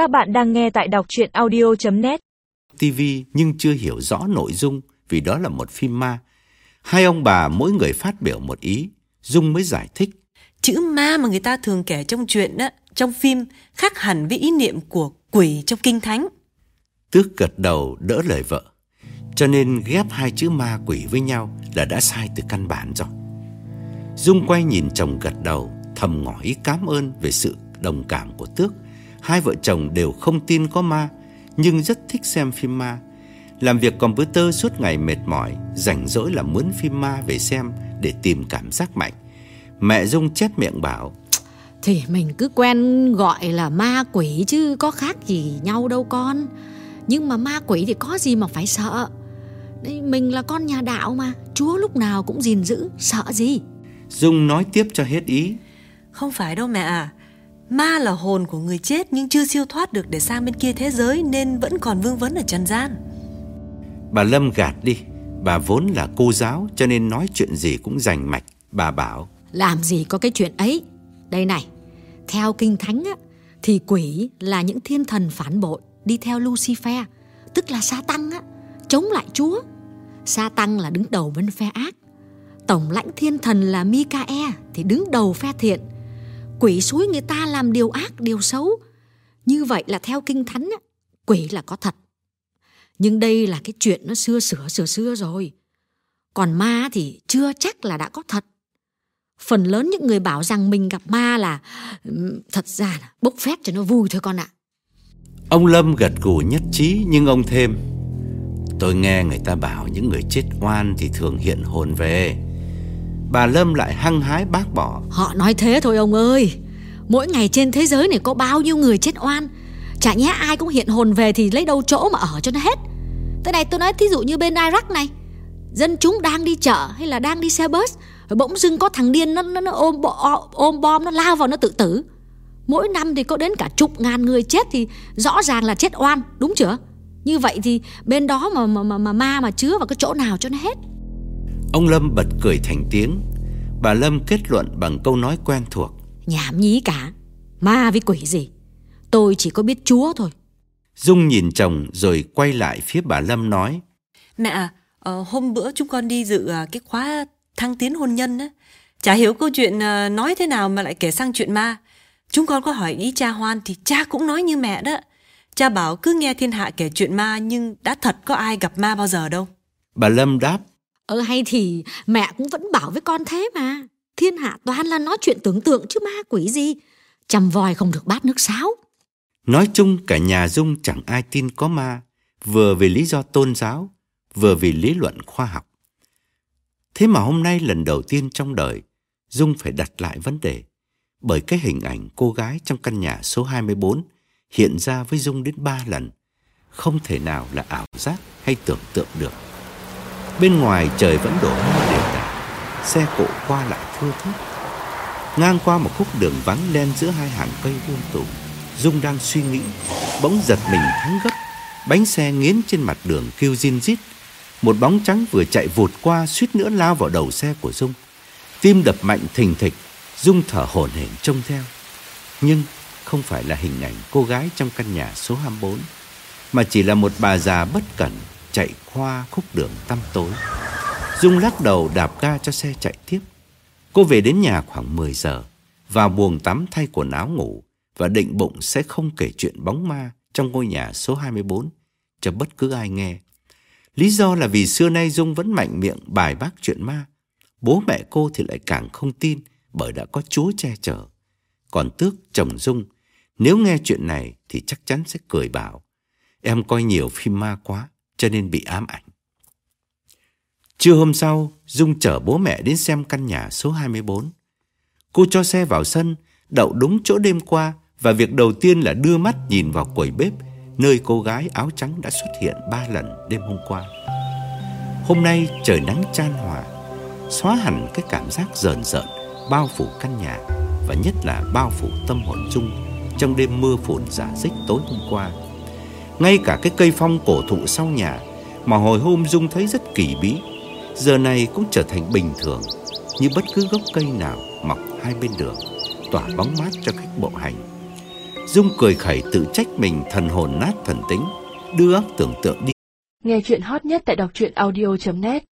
Các bạn đang nghe tại đọc chuyện audio.net TV nhưng chưa hiểu rõ nội dung vì đó là một phim ma. Hai ông bà mỗi người phát biểu một ý, Dung mới giải thích. Chữ ma mà người ta thường kể trong chuyện đó, trong phim khác hẳn với ý niệm của quỷ trong kinh thánh. Tước gật đầu đỡ lời vợ. Cho nên ghép hai chữ ma quỷ với nhau là đã sai từ căn bản rồi. Dung quay nhìn chồng gật đầu, thầm ngỏ ý cảm ơn về sự đồng cảm của Tước. Hai vợ chồng đều không tin có ma, nhưng rất thích xem phim ma. Làm việc computer suốt ngày mệt mỏi, rảnh rỗi là muốn phim ma về xem để tìm cảm giác mạnh. Mẹ Dung chép miệng bảo, Thì mình cứ quen gọi là ma quỷ chứ có khác gì nhau đâu con Nhưng mà ma quỷ thì có gì mà phải sợ Đây, Mình là con nhà đạo mà Chúa lúc nào cũng gìn giữ Sợ gì Dung nói tiếp cho hết ý. Không phải đâu mẹ à. Ma là hồn của người chết nhưng chưa siêu thoát được để sang bên kia thế giới nên vẫn còn vương vấn ở trần gian. Bà Lâm gạt đi, bà vốn là cô giáo cho nên nói chuyện gì cũng rành mạch. Bà bảo, Làm gì có cái chuyện ấy Đây này Theo kinh thánh á Thì quỷ là những thiên thần phản bội Đi theo Lucifer Tức là sa tăng á Chống lại Chúa sa tăng là đứng đầu bên phe ác Tổng lãnh thiên thần là Mikae Thì đứng đầu phe thiện Quỷ suối người ta làm điều ác, điều xấu Như vậy là theo kinh thánh Quỷ là có thật Nhưng đây là cái chuyện nó xưa sửa sửa xưa rồi Còn ma thì chưa chắc là đã có thật phần lớn những người bảo rằng mình gặp ma là thật ra là bốc phép cho nó vui thôi con ạ. ông Lâm gật gù nhất trí nhưng ông thêm. Tôi nghe người ta bảo những người chết oan thì thường hiện hồn về. Bà Lâm lại hăng hái bác bỏ. Họ nói thế thôi ông ơi. Mỗi ngày trên thế giới này có bao nhiêu người chết oan. Chả nhẽ ai cũng hiện hồn về thì lấy đâu chỗ mà ở cho nó hết. Thế này tôi nói thí dụ như bên Iraq này. Dân chúng đang đi chợ hay là đang đi xe bus rồi bỗng dưng có thằng điên nó, nó, nó ôm, bo, ôm bom nó lao vào nó tự tử. Mỗi năm thì có đến cả chục ngàn người chết thì rõ ràng là chết oan, đúng chưa? Như vậy thì bên đó mà mà mà, mà ma mà chứa vào cái chỗ nào cho nó hết. Ông Lâm bật cười thành tiếng. Bà Lâm kết luận bằng câu nói quen thuộc. Nhảm nhí cả Ma với quỷ gì Tôi chỉ có biết Chúa thôi Dung nhìn chồng rồi quay lại phía bà Lâm nói. Mẹ à, ờ, hôm bữa chúng con đi dự à, cái khóa thăng tiến hôn nhân á. Chả hiểu câu chuyện à, nói thế nào mà lại kể sang chuyện ma. Chúng con có hỏi ý cha Hoan thì cha cũng nói như mẹ đó. Cha bảo cứ nghe thiên hạ kể chuyện ma nhưng đã thật có ai gặp ma bao giờ đâu. Bà Lâm đáp. Ờ hay thì mẹ cũng vẫn bảo với con thế mà Thiên hạ toàn là nói chuyện tưởng tượng chứ ma quỷ gì Chầm vòi không được bát nước sáo Nói chung cả nhà Dung chẳng ai tin có ma, vừa vì lý do tôn giáo, vừa vì lý luận khoa học. Thế mà hôm nay lần đầu tiên trong đời, Dung phải đặt lại vấn đề, bởi cái hình ảnh cô gái trong căn nhà số 24 hiện ra với Dung đến ba lần, không thể nào là ảo giác hay tưởng tượng được. Bên ngoài trời vẫn đổ mưa đều đặn, xe cộ qua lại thưa thớt. Ngang qua một khúc đường vắng đen giữa hai hàng cây um tùm, Dung đang suy nghĩ, bỗng giật mình thắng gấp, bánh xe nghiến trên mặt đường kêu zin rít. Một bóng trắng vừa chạy vụt qua suýt nữa lao vào đầu xe của Dung. Tim đập mạnh thình thịch, Dung thở hổn hển trông theo. Nhưng không phải là hình ảnh cô gái trong căn nhà số 24, mà chỉ là một bà già bất cẩn chạy qua khúc đường tăm tối. Dung lắc đầu đạp ga cho xe chạy tiếp. Cô về đến nhà khoảng 10 giờ, vào buồng tắm thay quần áo ngủ và định bụng sẽ không kể chuyện bóng ma trong ngôi nhà số 24 cho bất cứ ai nghe. Lý do là vì xưa nay Dung vẫn mạnh miệng bài bác chuyện ma. Bố mẹ cô thì lại càng không tin bởi đã có Chúa che chở. Còn Tước, chồng Dung, nếu nghe chuyện này thì chắc chắn sẽ cười bảo em coi nhiều phim ma quá cho nên bị ám ảnh. Trưa hôm sau, Dung chở bố mẹ đến xem căn nhà số 24. Cô cho xe vào sân, đậu đúng chỗ đêm qua và việc đầu tiên là đưa mắt nhìn vào quầy bếp nơi cô gái áo trắng đã xuất hiện ba lần đêm hôm qua. Hôm nay trời nắng chan hòa, xóa hẳn cái cảm giác rờn rợn bao phủ căn nhà và nhất là bao phủ tâm hồn Dung trong đêm mưa phùn giả dích tối hôm qua. Ngay cả cái cây phong cổ thụ sau nhà mà hồi hôm Dung thấy rất kỳ bí, giờ này cũng trở thành bình thường như bất cứ gốc cây nào mọc hai bên đường, tỏa bóng mát cho khách bộ hành. Dung cười khẩy tự trách mình thần hồn nát thần tính, đưa óc tưởng tượng đi. Nghe chuyện hot nhất tại đọc truyện audio.net